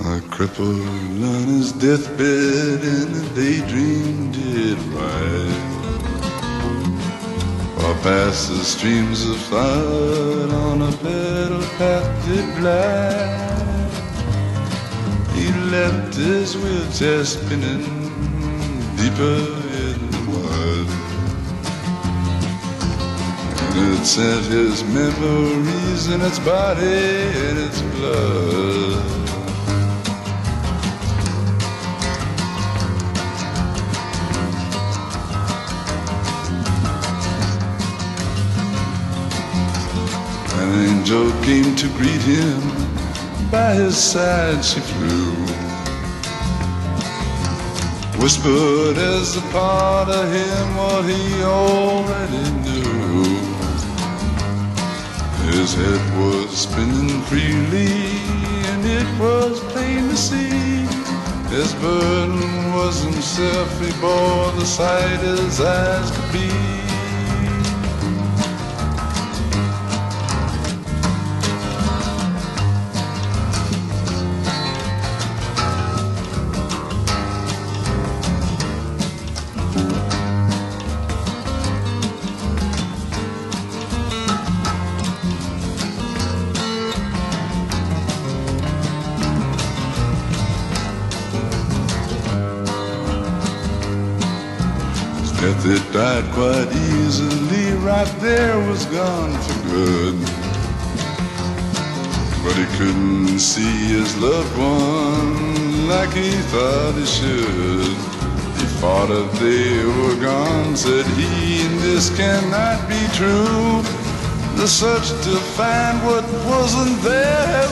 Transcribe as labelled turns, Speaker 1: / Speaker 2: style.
Speaker 1: A crippled on his deathbed and a daydream did ride. While past the streams of thought on a pedal path did glide. He left his wheelchair spinning deeper in the mud. And it sent his memories in its body and its blood. An angel came to greet him, by his side she flew. Whispered as a part of him what he already knew. His head was spinning freely, and it was plain to see. His burden was himself, he bore the sight his eyes could be. Death it died quite easily, right there was gone for good. But he couldn't see his loved one like he thought he should. He thought if they were gone, said he, and this cannot be true. The search to find what wasn't there